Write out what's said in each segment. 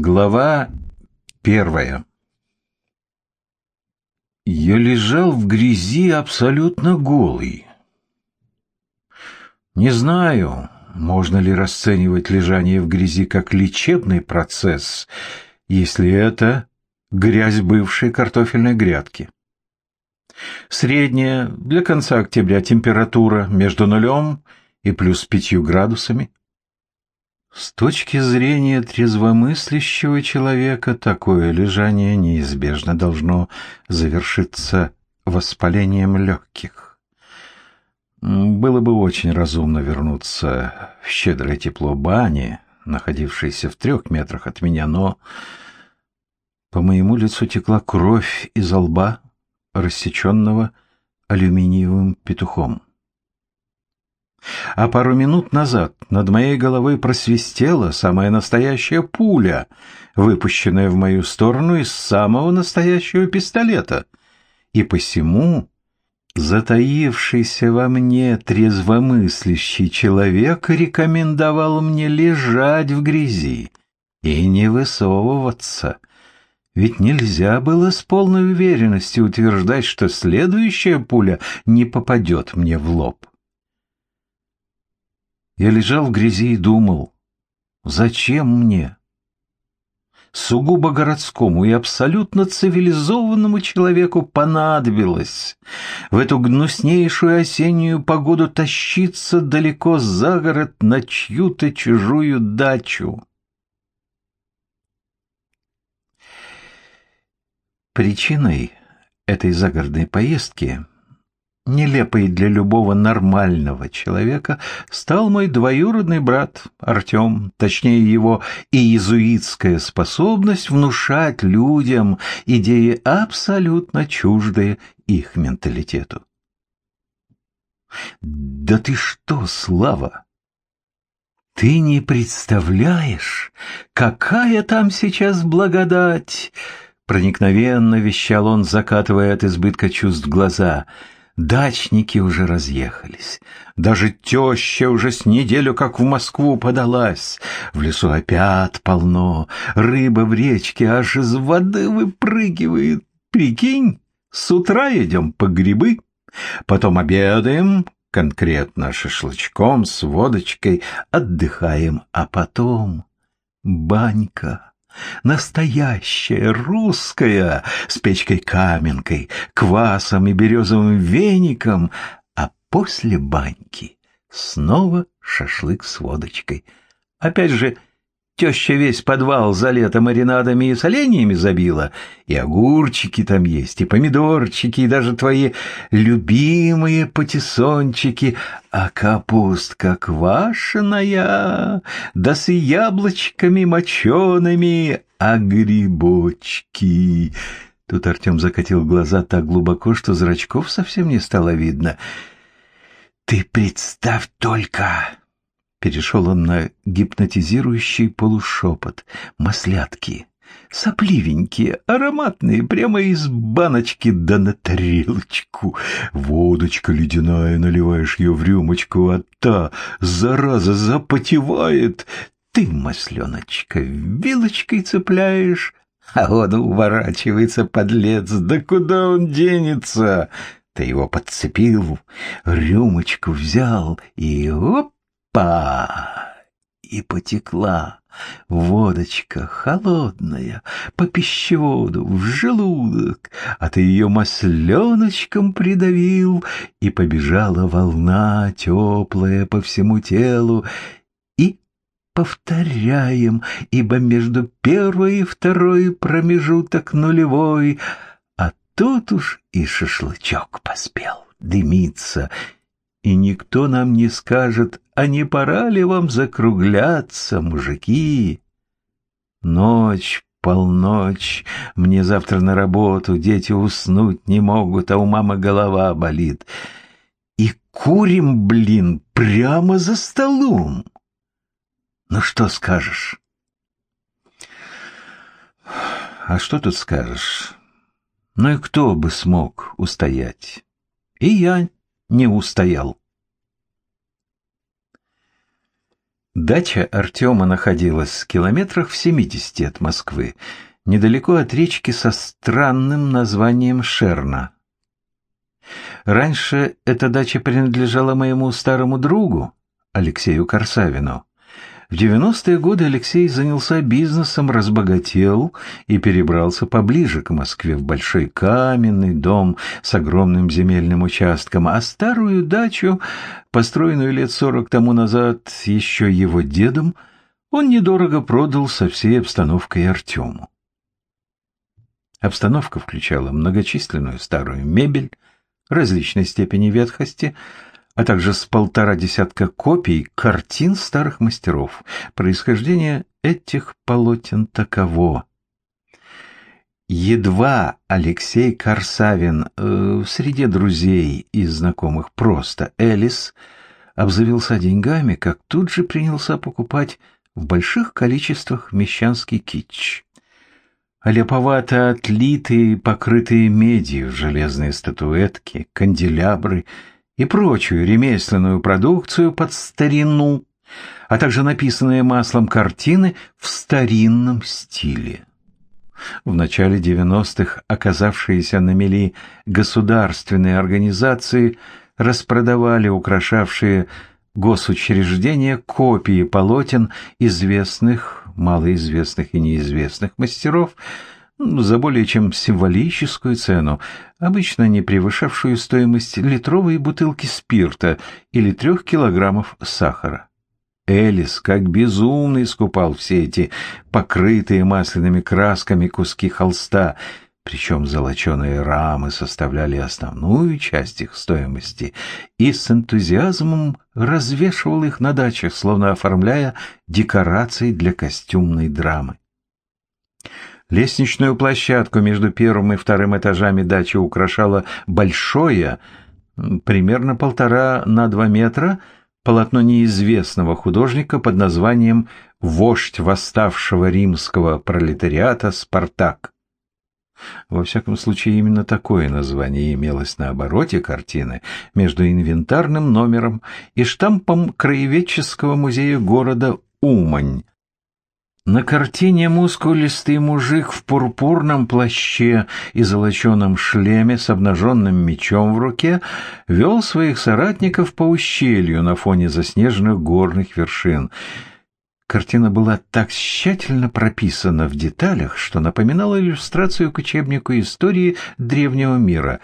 Глава первая Я лежал в грязи абсолютно голый. Не знаю, можно ли расценивать лежание в грязи как лечебный процесс, если это грязь бывшей картофельной грядки. Средняя для конца октября температура между нулем и плюс пятью градусами. С точки зрения трезвомыслящего человека такое лежание неизбежно должно завершиться воспалением легких. Было бы очень разумно вернуться в щедрое тепло бани, находившейся в трех метрах от меня, но по моему лицу текла кровь из лба, рассеченного алюминиевым петухом. А пару минут назад над моей головой просвистела самая настоящая пуля, выпущенная в мою сторону из самого настоящего пистолета. И посему затаившийся во мне трезвомыслящий человек рекомендовал мне лежать в грязи и не высовываться. Ведь нельзя было с полной уверенностью утверждать, что следующая пуля не попадет мне в лоб. Я лежал в грязи и думал, зачем мне? Сугубо городскому и абсолютно цивилизованному человеку понадобилось в эту гнуснейшую осеннюю погоду тащиться далеко за город на чью-то чужую дачу. Причиной этой загородной поездки – нелепой для любого нормального человека, стал мой двоюродный брат Артем, точнее его иезуитская способность внушать людям идеи абсолютно чуждые их менталитету. «Да ты что, Слава!» Ты не представляешь, какая там сейчас благодать! Проникновенно вещал он, закатывая от избытка чувств глаза — Дачники уже разъехались. Даже теща уже с неделю как в Москву подалась. В лесу опять полно. Рыба в речке аж из воды выпрыгивает. Прикинь, с утра идем по грибы, потом обедаем, конкретно шашлычком с водочкой, отдыхаем, а потом банька настоящая, русская, с печкой-каменкой, квасом и березовым веником, а после баньки снова шашлык с водочкой. Опять же, Теща весь подвал за лето маринадами и соленьями забила. И огурчики там есть, и помидорчики, и даже твои любимые патиссончики. А капустка квашеная, да с яблочками мочеными, а грибочки... Тут Артем закатил глаза так глубоко, что зрачков совсем не стало видно. «Ты представь только!» Перешел он на гипнотизирующий полушепот. Маслятки. Сопливенькие, ароматные, прямо из баночки да на тарелочку. Водочка ледяная, наливаешь ее в рюмочку, а та, зараза, запотевает. Ты, масленочка, вилочкой цепляешь, а он уворачивается, подлец. Да куда он денется? Ты его подцепил, рюмочку взял и оп! Па! И потекла водочка холодная по пищеводу в желудок, а ты ее масленочком придавил, и побежала волна теплая по всему телу, и повторяем, ибо между первой и второй промежуток нулевой, а тут уж и шашлычок поспел дымиться, и никто нам не скажет, а не пора ли вам закругляться, мужики? Ночь, полночь, мне завтра на работу, дети уснуть не могут, а у мамы голова болит. И курим, блин, прямо за столом. Ну что скажешь? А что тут скажешь? Ну и кто бы смог устоять? И я не устоял. Дача Артема находилась в километрах в 70 от Москвы, недалеко от речки со странным названием Шерна. Раньше эта дача принадлежала моему старому другу, Алексею Корсавину. В 90-е годы Алексей занялся бизнесом, разбогател и перебрался поближе к Москве в большой каменный дом с огромным земельным участком, а старую дачу, построенную лет сорок тому назад еще его дедом, он недорого продал со всей обстановкой Артему. Обстановка включала многочисленную старую мебель различной степени ветхости – а также с полтора десятка копий картин старых мастеров. Происхождение этих полотен таково. Едва Алексей Корсавин э, в среде друзей и знакомых просто Элис обзавелся деньгами, как тут же принялся покупать в больших количествах мещанский китч. Леповато отлитые, покрытые медью железные статуэтки, канделябры — и прочую ремесленную продукцию под старину, а также написанные маслом картины в старинном стиле. В начале 90-х оказавшиеся на мели государственные организации распродавали украшавшие госучреждения копии полотен известных, малоизвестных и неизвестных мастеров – за более чем символическую цену, обычно не превышавшую стоимость литровой бутылки спирта или трех килограммов сахара. Элис, как безумный, скупал все эти покрытые масляными красками куски холста, причем золоченые рамы составляли основную часть их стоимости, и с энтузиазмом развешивал их на дачах, словно оформляя декорации для костюмной драмы. Лестничную площадку между первым и вторым этажами дачи украшало большое, примерно полтора на два метра, полотно неизвестного художника под названием «Вождь восставшего римского пролетариата Спартак». Во всяком случае, именно такое название имелось на обороте картины между инвентарным номером и штампом Краеведческого музея города Умань, на картине мускулистый мужик в пурпурном плаще и золоченом шлеме с обнаженным мечом в руке вел своих соратников по ущелью на фоне заснеженных горных вершин. Картина была так тщательно прописана в деталях, что напоминала иллюстрацию к учебнику истории древнего мира,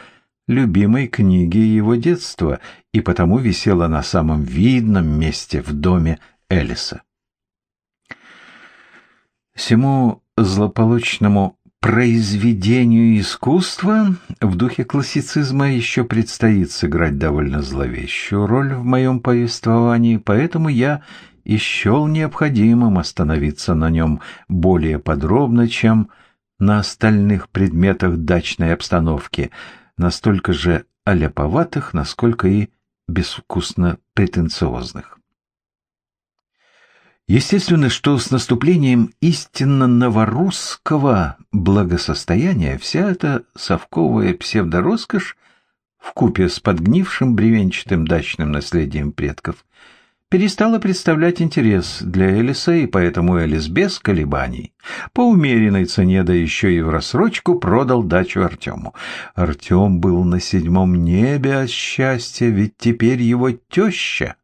любимой книги его детства, и потому висела на самом видном месте в доме Элиса. Всему злополучному произведению искусства в духе классицизма еще предстоит сыграть довольно зловещую роль в моем повествовании, поэтому я и счел необходимым остановиться на нем более подробно, чем на остальных предметах дачной обстановки, настолько же аляповатых, насколько и безвкусно претенциозных. Естественно, что с наступлением истинно новорусского благосостояния вся эта совковая псевдороскошь вкупе с подгнившим бревенчатым дачным наследием предков перестала представлять интерес для Элиса, и поэтому Элис без колебаний по умеренной цене, да еще и в рассрочку продал дачу Артему. Артем был на седьмом небе от счастья, ведь теперь его теща —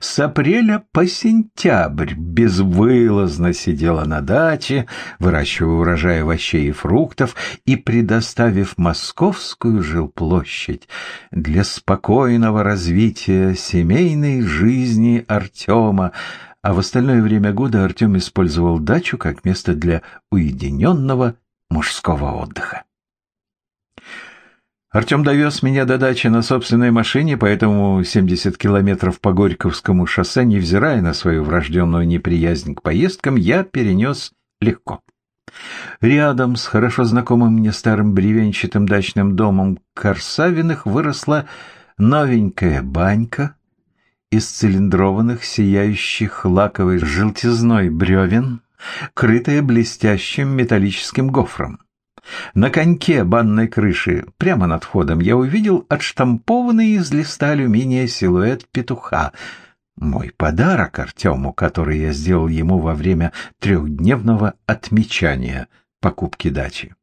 с апреля по сентябрь безвылазно сидела на даче, выращивая урожай овощей и фруктов и предоставив московскую жилплощадь для спокойного развития семейной жизни Артема, а в остальное время года Артем использовал дачу как место для уединенного мужского отдыха. Артем довез меня до дачи на собственной машине, поэтому 70 километров по Горьковскому шоссе, невзирая на свою врожденную неприязнь к поездкам, я перенес легко. Рядом с хорошо знакомым мне старым бревенчатым дачным домом Корсавиных выросла новенькая банька из цилиндрованных, сияющих лаковой желтизной бревен, крытая блестящим металлическим гофром. На коньке банной крыши, прямо над входом, я увидел отштампованный из листа алюминия силуэт петуха. мой подарок Артему, который я сделал ему во время трехдневного отмечания покупки дачи.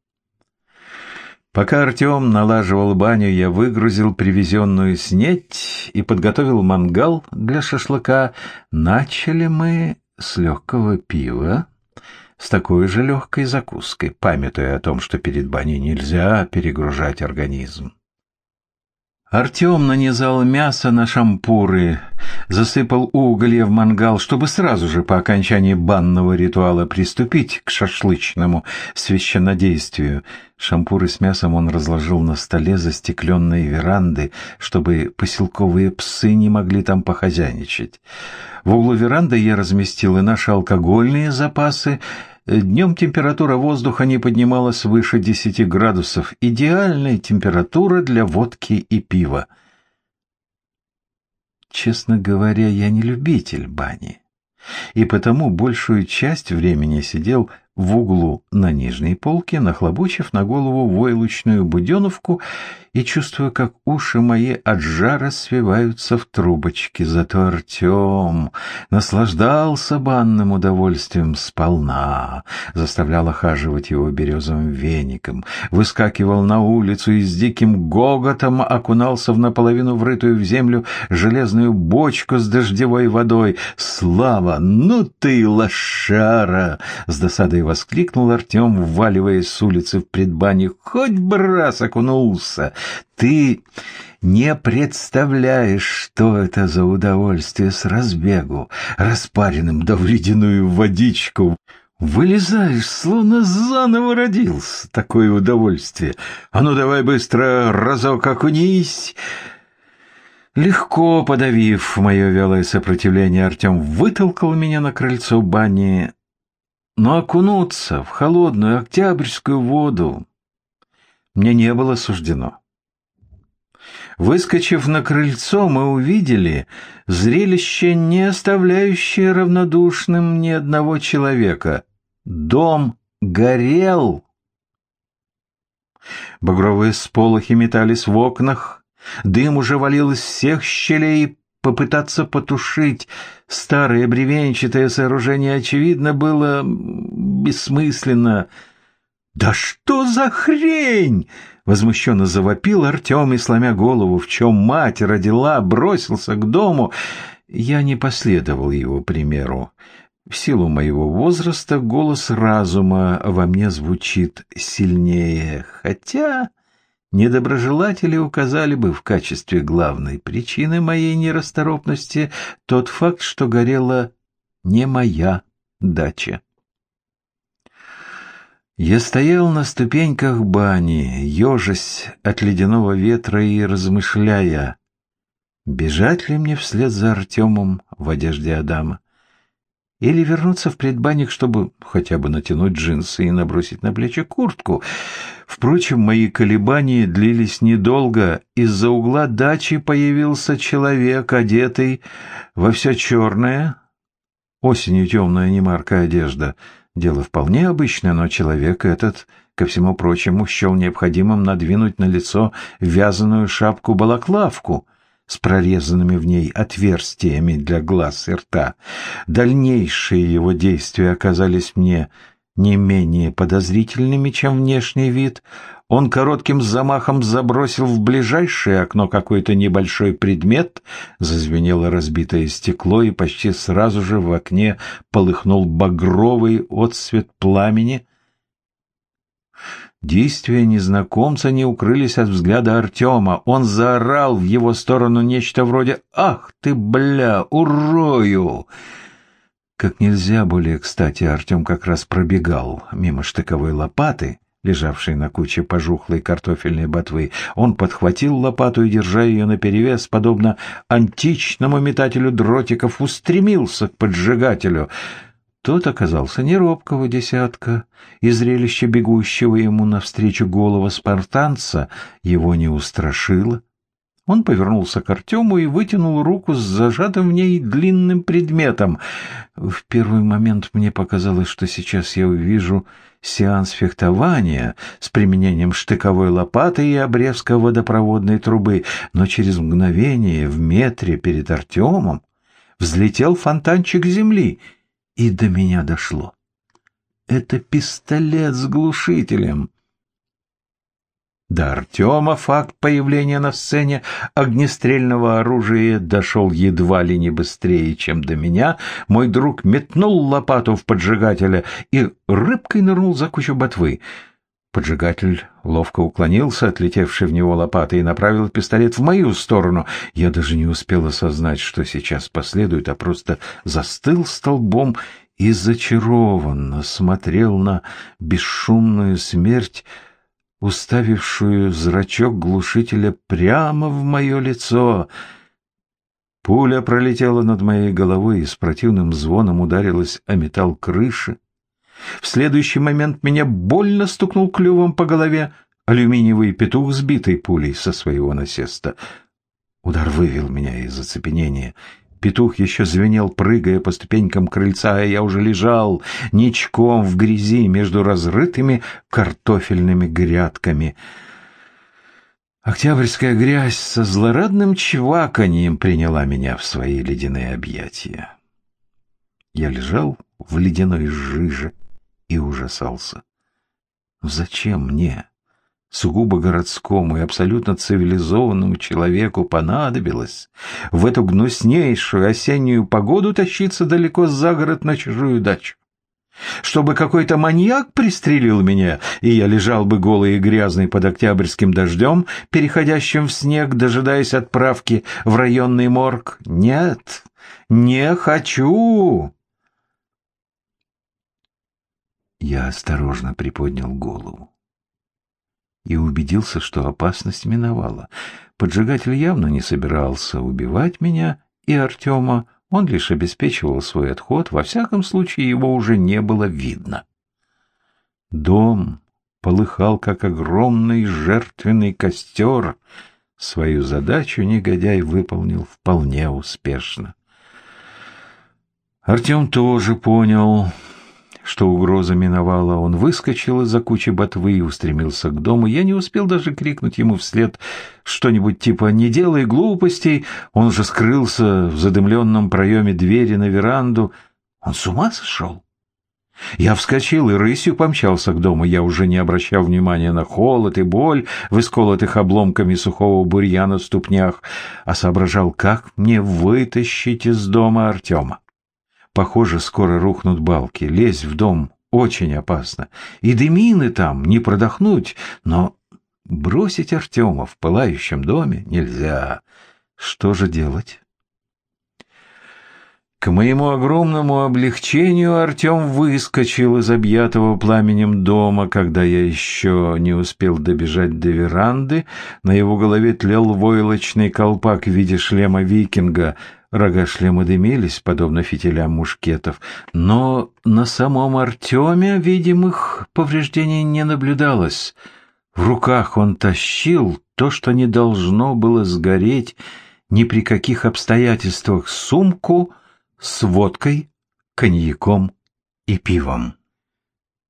Пока Артем налаживал баню, я выгрузил привезенную снеть и подготовил мангал для шашлыка. Начали мы с легкого пива, с такой же легкой закуской, памятуя о том, что перед баней нельзя перегружать организм. Артем нанизал мясо на шампуры, засыпал уголья в мангал, чтобы сразу же по окончании банного ритуала приступить к шашлычному священнодействию. Шампуры с мясом он разложил на столе застекленной веранды, чтобы поселковые псы не могли там похозяйничать. В углу веранды я разместил и наши алкогольные запасы, Днем температура воздуха не поднималась выше 10 градусов. Идеальная температура для водки и пива. Честно говоря, я не любитель бани. И потому большую часть времени сидел в углу на нижней полке, нахлобучив на голову войлочную буденовку и чувствую, как уши мои от жара свиваются в трубочки. Зато Артем наслаждался банным удовольствием сполна, заставлял охаживать его березовым веником, выскакивал на улицу и с диким гоготом окунался в наполовину врытую в землю железную бочку с дождевой водой. «Слава! Ну ты лошара!» — с досадой воскликнул Артем, вваливаясь с улицы в предбанник. «Хоть бы раз окунулся! Ты не представляешь, что это за удовольствие с разбегу, распаренным да в ледяную водичку. Вылезаешь, словно заново родился. Такое удовольствие. А ну давай быстро разок окунись. Легко подавив мое вялое сопротивление, Артем вытолкал меня на крыльцо бани. Но окунуться в холодную октябрьскую воду мне не было суждено. Выскочив на крыльцо, мы увидели зрелище, не оставляющее равнодушным ни одного человека. Дом горел. Багровые сполохи метались в окнах, дым уже валил из всех щелей, попытаться потушить старое бревенчатое сооружение, очевидно, было бессмысленно. «Да что за хрень!» Возмущенно завопил Артем и, сломя голову, в чем мать родила, бросился к дому. Я не последовал его примеру. В силу моего возраста голос разума во мне звучит сильнее, хотя недоброжелатели указали бы в качестве главной причины моей нерасторопности тот факт, что горела не моя дача. Я стоял на ступеньках бани, ежась от ледяного ветра и размышляя, бежать ли мне вслед за Артемом в одежде Адама, или вернуться в предбанник, чтобы хотя бы натянуть джинсы и набросить на плечи куртку. Впрочем, мои колебания длились недолго. Из-за угла дачи появился человек, одетый во все черное. Осенью темная немаркая одежда — Дело вполне обычное, но человек этот, ко всему прочему, счел необходимым надвинуть на лицо вязаную шапку-балаклавку с прорезанными в ней отверстиями для глаз и рта. Дальнейшие его действия оказались мне не менее подозрительными, чем внешний вид. Он коротким замахом забросил в ближайшее окно какой-то небольшой предмет, зазвенело разбитое стекло, и почти сразу же в окне полыхнул багровый отсвет пламени. Действия незнакомца не укрылись от взгляда Артема. Он заорал в его сторону нечто вроде «Ах ты, бля, урою!» Как нельзя более кстати, Артем как раз пробегал мимо штыковой лопаты, лежавшей на куче пожухлой картофельной ботвы. Он подхватил лопату и, держа ее наперевес, подобно античному метателю дротиков, устремился к поджигателю. Тот оказался не робкого десятка, и зрелище бегущего ему навстречу голого спартанца его не устрашило. Он повернулся к Артему и вытянул руку с зажатым в ней длинным предметом. В первый момент мне показалось, что сейчас я увижу сеанс фехтования с применением штыковой лопаты и обрезка водопроводной трубы, но через мгновение в метре перед Артемом взлетел фонтанчик земли, и до меня дошло. Это пистолет с глушителем. До Артема факт появления на сцене огнестрельного оружия дошел едва ли не быстрее, чем до меня. Мой друг метнул лопату в поджигателя и рыбкой нырнул за кучу ботвы. Поджигатель ловко уклонился, отлетевший в него лопатой, и направил пистолет в мою сторону. Я даже не успел осознать, что сейчас последует, а просто застыл столбом и зачарованно смотрел на бесшумную смерть, уставившую зрачок глушителя прямо в мое лицо. Пуля пролетела над моей головой и с противным звоном ударилась о металл крыши. В следующий момент меня больно стукнул клювом по голове алюминиевый петух, сбитый пулей со своего насеста. Удар вывел меня из оцепенения. Петух еще звенел, прыгая по ступенькам крыльца, а я уже лежал ничком в грязи между разрытыми картофельными грядками. Октябрьская грязь со злорадным чваканьем приняла меня в свои ледяные объятия. Я лежал в ледяной жиже и ужасался. Зачем мне, сугубо городскому и абсолютно цивилизованному человеку понадобилось в эту гнуснейшую осеннюю погоду тащиться далеко за город на чужую дачу. Чтобы какой-то маньяк пристрелил меня, и я лежал бы голый и грязный под октябрьским дождем, переходящим в снег, дожидаясь отправки в районный морг? Нет, не хочу. Я осторожно приподнял голову и убедился, что опасность миновала. Поджигатель явно не собирался убивать меня и Артема, он лишь обеспечивал свой отход, во всяком случае его уже не было видно. Дом полыхал, как огромный жертвенный костер. Свою задачу негодяй выполнил вполне успешно. Артем тоже понял, что угроза миновала, он выскочил из-за кучи ботвы и устремился к дому. Я не успел даже крикнуть ему вслед что-нибудь типа «Не делай глупостей!» Он уже скрылся в задымленном проеме двери на веранду. Он с ума сошел? Я вскочил и рысью помчался к дому. Я уже не обращал внимания на холод и боль в исколотых обломками сухого бурьяна в ступнях, а соображал, как мне вытащить из дома Артема. Похоже, скоро рухнут балки. Лезть в дом очень опасно. И дымины там не продохнуть, но бросить Артема в пылающем доме нельзя. Что же делать? К моему огромному облегчению Артем выскочил из объятого пламенем дома, когда я еще не успел добежать до веранды. На его голове тлел войлочный колпак в виде шлема викинга — Рога шлема дымились, подобно фитилям мушкетов, но на самом Артеме видимых повреждений не наблюдалось. В руках он тащил то, что не должно было сгореть ни при каких обстоятельствах, сумку с водкой, коньяком и пивом.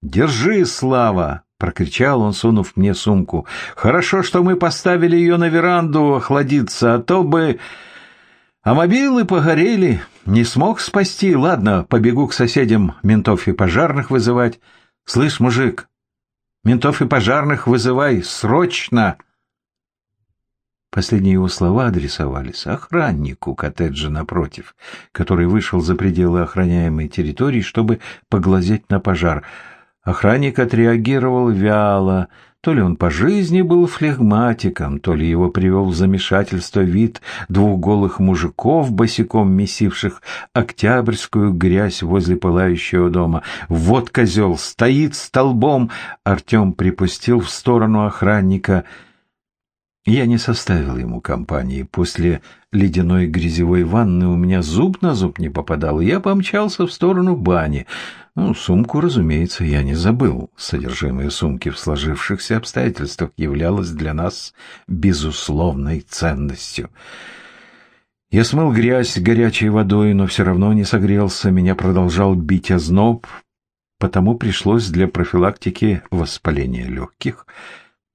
«Держи, Слава!» — прокричал он, сунув мне сумку. «Хорошо, что мы поставили ее на веранду охладиться, а то бы...» А мобилы погорели, не смог спасти. Ладно, побегу к соседям ментов и пожарных вызывать. Слышь, мужик, ментов и пожарных вызывай срочно. Последние его слова адресовались охраннику коттеджа напротив, который вышел за пределы охраняемой территории, чтобы поглазеть на пожар. Охранник отреагировал вяло, то ли он по жизни был флегматиком, то ли его привел в замешательство вид двух голых мужиков, босиком месивших октябрьскую грязь возле пылающего дома. Вот козел, стоит столбом! Артем припустил в сторону охранника — я не составил ему компании. После ледяной грязевой ванны у меня зуб на зуб не попадал, и я помчался в сторону бани. Ну, сумку, разумеется, я не забыл. Содержимое сумки в сложившихся обстоятельствах являлось для нас безусловной ценностью. Я смыл грязь горячей водой, но все равно не согрелся, меня продолжал бить озноб, потому пришлось для профилактики воспаления легких,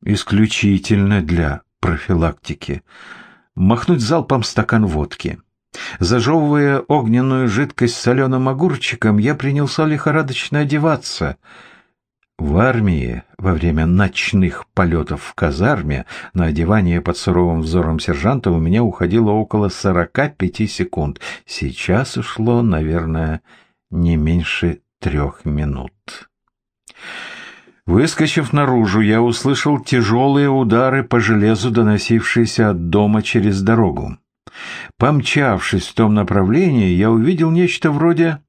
исключительно для профилактики, махнуть залпом стакан водки. Зажевывая огненную жидкость соленым огурчиком, я принялся лихорадочно одеваться. В армии во время ночных полетов в казарме на одевание под суровым взором сержанта у меня уходило около сорока пяти секунд. Сейчас ушло, наверное, не меньше трех минут. Выскочив наружу, я услышал тяжелые удары по железу, доносившиеся от дома через дорогу. Помчавшись в том направлении, я увидел нечто вроде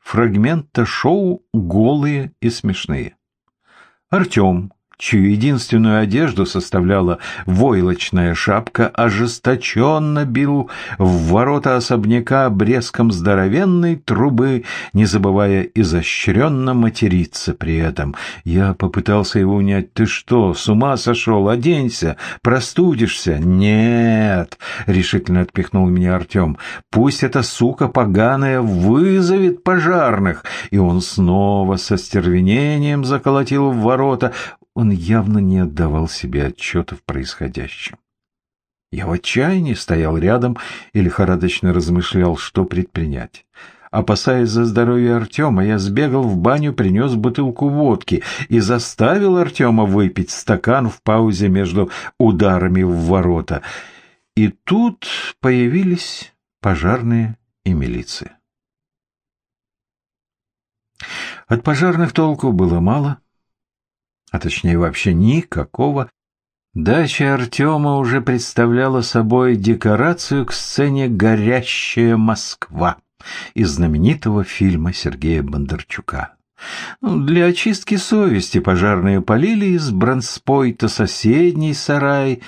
фрагмента шоу «Голые и смешные». Артем чью единственную одежду составляла войлочная шапка, ожесточенно бил в ворота особняка бреском здоровенной трубы, не забывая изощренно материться при этом. Я попытался его унять. «Ты что, с ума сошел? Оденься! Простудишься!» «Нет!» — решительно отпихнул меня Артем. «Пусть эта сука поганая вызовет пожарных!» И он снова со стервенением заколотил в ворота. Он явно не отдавал себе отчета в происходящем. Я в отчаянии стоял рядом и лихорадочно размышлял, что предпринять. Опасаясь за здоровье Артема, я сбегал в баню, принес бутылку водки и заставил Артема выпить стакан в паузе между ударами в ворота. И тут появились пожарные и милиция. От пожарных толку было мало а точнее вообще никакого, дача Артема уже представляла собой декорацию к сцене «Горящая Москва» из знаменитого фильма Сергея Бондарчука. Ну, для очистки совести пожарные полили из бронспойта соседний сарай,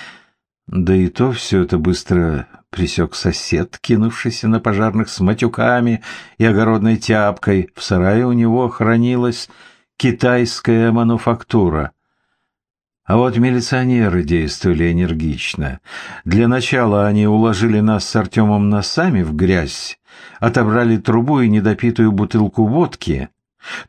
да и то все это быстро присек сосед, кинувшийся на пожарных с матюками и огородной тяпкой. В сарае у него хранилась китайская мануфактура. А вот милиционеры действовали энергично. Для начала они уложили нас с Артемом носами в грязь, отобрали трубу и недопитую бутылку водки,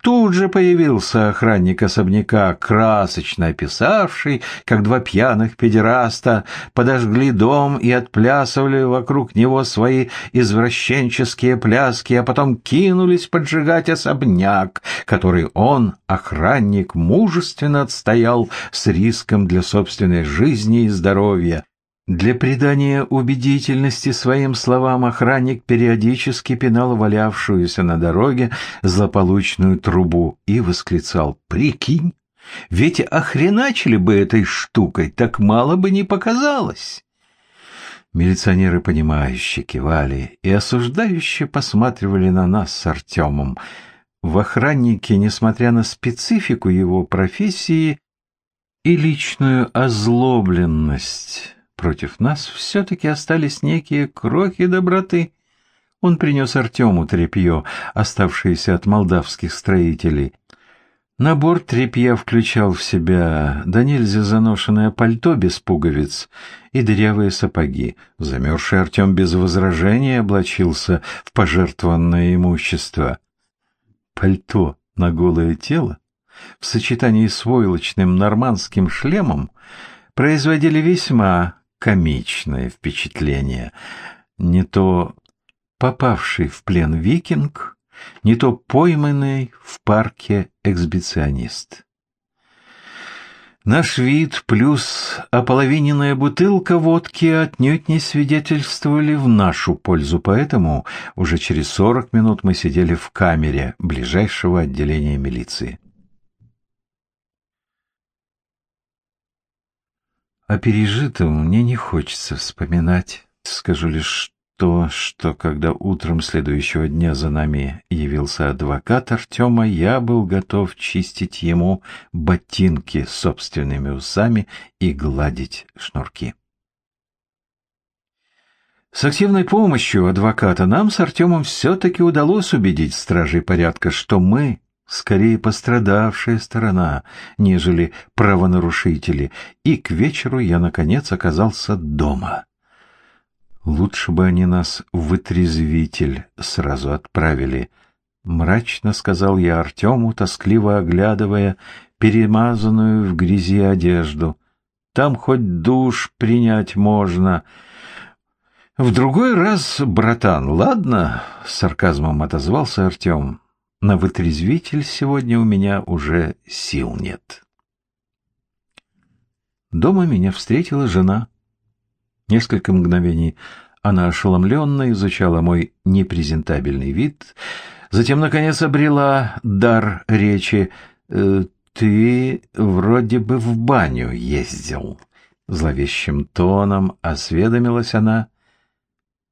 Тут же появился охранник особняка, красочно описавший, как два пьяных педераста подожгли дом и отплясывали вокруг него свои извращенческие пляски, а потом кинулись поджигать особняк, который он, охранник, мужественно отстоял с риском для собственной жизни и здоровья. Для придания убедительности своим словам охранник периодически пинал валявшуюся на дороге злополучную трубу и восклицал «Прикинь, ведь охреначили бы этой штукой, так мало бы не показалось!» Милиционеры, понимающие, кивали и осуждающие посматривали на нас с Артемом. В охраннике, несмотря на специфику его профессии и личную озлобленность, Против нас все-таки остались некие крохи доброты. Он принес Артему тряпье, оставшееся от молдавских строителей. Набор тряпья включал в себя да нельзя заношенное пальто без пуговиц и дырявые сапоги. Замерзший Артем без возражения облачился в пожертвованное имущество. Пальто на голое тело в сочетании с войлочным нормандским шлемом производили весьма комичное впечатление. Не то попавший в плен викинг, не то пойманный в парке эксбиционист. Наш вид плюс ополовиненная бутылка водки отнюдь не свидетельствовали в нашу пользу, поэтому уже через сорок минут мы сидели в камере ближайшего отделения милиции. О пережитом мне не хочется вспоминать. Скажу лишь то, что когда утром следующего дня за нами явился адвокат Артема, я был готов чистить ему ботинки собственными усами и гладить шнурки. С активной помощью адвоката нам с Артемом все-таки удалось убедить стражей порядка, что мы скорее пострадавшая сторона, нежели правонарушители, и к вечеру я, наконец, оказался дома. Лучше бы они нас в вытрезвитель сразу отправили, — мрачно сказал я Артему, тоскливо оглядывая перемазанную в грязи одежду. Там хоть душ принять можно. В другой раз, братан, ладно, с сарказмом отозвался Артем. На вытрезвитель сегодня у меня уже сил нет. Дома меня встретила жена. Несколько мгновений она ошеломленно изучала мой непрезентабельный вид, затем, наконец, обрела дар речи. «Э, «Ты вроде бы в баню ездил», — зловещим тоном осведомилась она.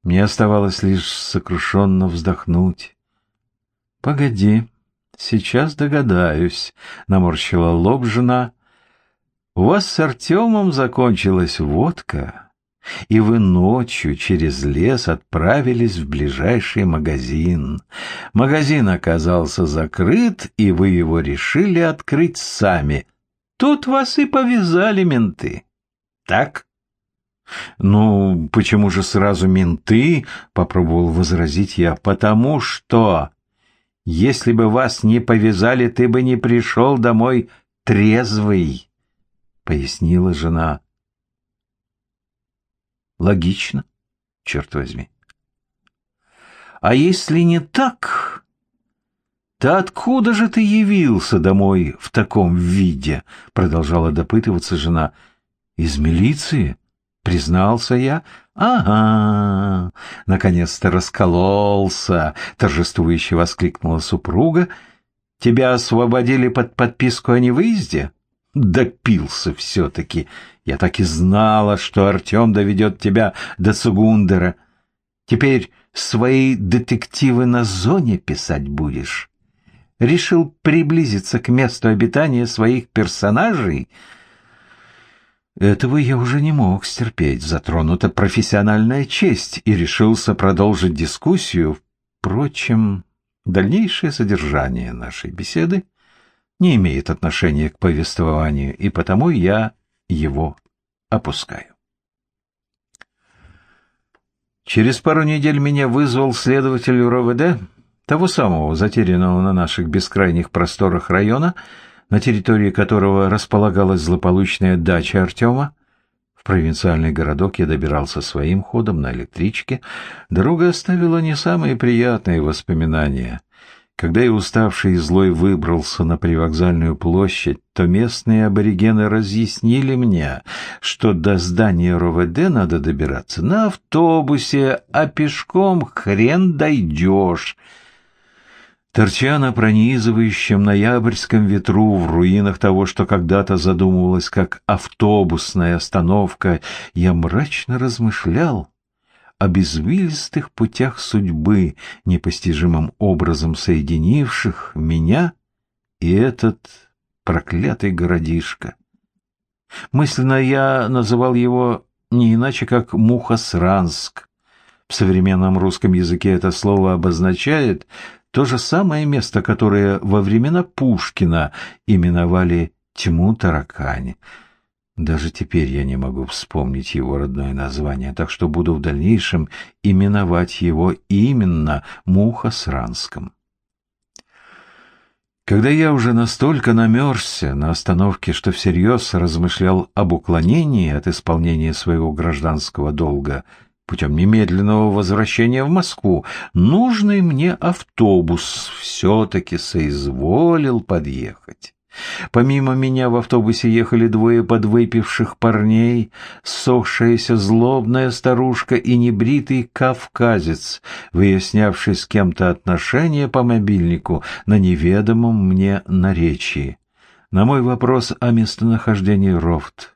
Мне оставалось лишь сокрушенно вздохнуть. «Погоди, сейчас догадаюсь», — наморщила лоб жена. «У вас с Артемом закончилась водка, и вы ночью через лес отправились в ближайший магазин. Магазин оказался закрыт, и вы его решили открыть сами. Тут вас и повязали менты. Так?» «Ну, почему же сразу менты?» — попробовал возразить я. «Потому что, если бы вас не повязали, ты бы не пришел домой трезвый», — пояснила жена. «Логично, черт возьми». «А если не так, то откуда же ты явился домой в таком виде?» — продолжала допытываться жена. «Из милиции?» Признался я. «Ага, наконец-то раскололся!» — торжествующе воскликнула супруга. «Тебя освободили под подписку о невыезде?» «Допился все-таки! Я так и знала, что Артем доведет тебя до Сугундера. Теперь свои детективы на зоне писать будешь?» Решил приблизиться к месту обитания своих персонажей — этого я уже не мог стерпеть, затронута профессиональная честь, и решился продолжить дискуссию. Впрочем, дальнейшее содержание нашей беседы не имеет отношения к повествованию, и потому я его опускаю. Через пару недель меня вызвал следователь РОВД, того самого затерянного на наших бескрайних просторах района, на территории которого располагалась злополучная дача Артема. В провинциальный городок я добирался своим ходом на электричке. Дорога оставила не самые приятные воспоминания. Когда я уставший и злой выбрался на привокзальную площадь, то местные аборигены разъяснили мне, что до здания РОВД надо добираться на автобусе, а пешком хрен дойдешь — Торча на пронизывающем ноябрьском ветру в руинах того, что когда-то задумывалось как автобусная остановка, я мрачно размышлял о безвилистых путях судьбы, непостижимым образом соединивших меня и этот проклятый городишко. Мысленно я называл его не иначе, как Мухосранск. В современном русском языке это слово обозначает то же самое место, которое во времена Пушкина именовали тьму таракани. Даже теперь я не могу вспомнить его родное название, так что буду в дальнейшем именовать его именно Мухосранском. Когда я уже настолько намерзся на остановке, что всерьез размышлял об уклонении от исполнения своего гражданского долга – путем немедленного возвращения в Москву. Нужный мне автобус все-таки соизволил подъехать. Помимо меня в автобусе ехали двое подвыпивших парней, сохшаяся злобная старушка и небритый кавказец, выяснявший с кем-то отношения по мобильнику на неведомом мне наречии. На мой вопрос о местонахождении Рофт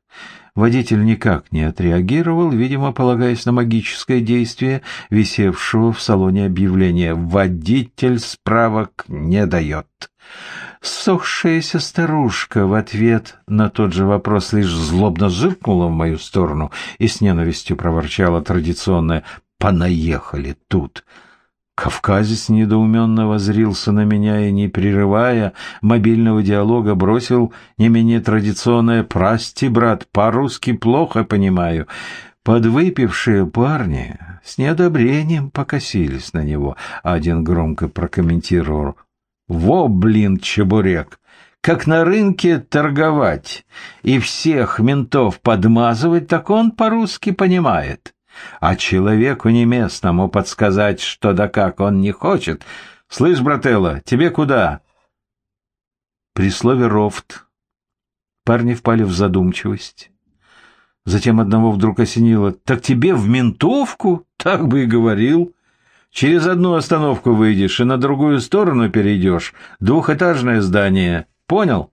Водитель никак не отреагировал, видимо, полагаясь на магическое действие, висевшего в салоне объявления «Водитель справок не дает». Сохшаяся старушка в ответ на тот же вопрос лишь злобно зыркнула в мою сторону и с ненавистью проворчала традиционное «понаехали тут». Кавказец недоуменно возрился на меня и, не прерывая мобильного диалога, бросил не менее традиционное «Прости, брат, по-русски плохо понимаю». Подвыпившие парни с неодобрением покосились на него, один громко прокомментировал «Во, блин, чебурек! Как на рынке торговать и всех ментов подмазывать, так он по-русски понимает». А человеку неместному подсказать, что да как он не хочет. Слышь, брателло, тебе куда? При слове «рофт» парни впали в задумчивость. Затем одного вдруг осенило. «Так тебе в ментовку?» «Так бы и говорил. Через одну остановку выйдешь и на другую сторону перейдешь. Двухэтажное здание. Понял?»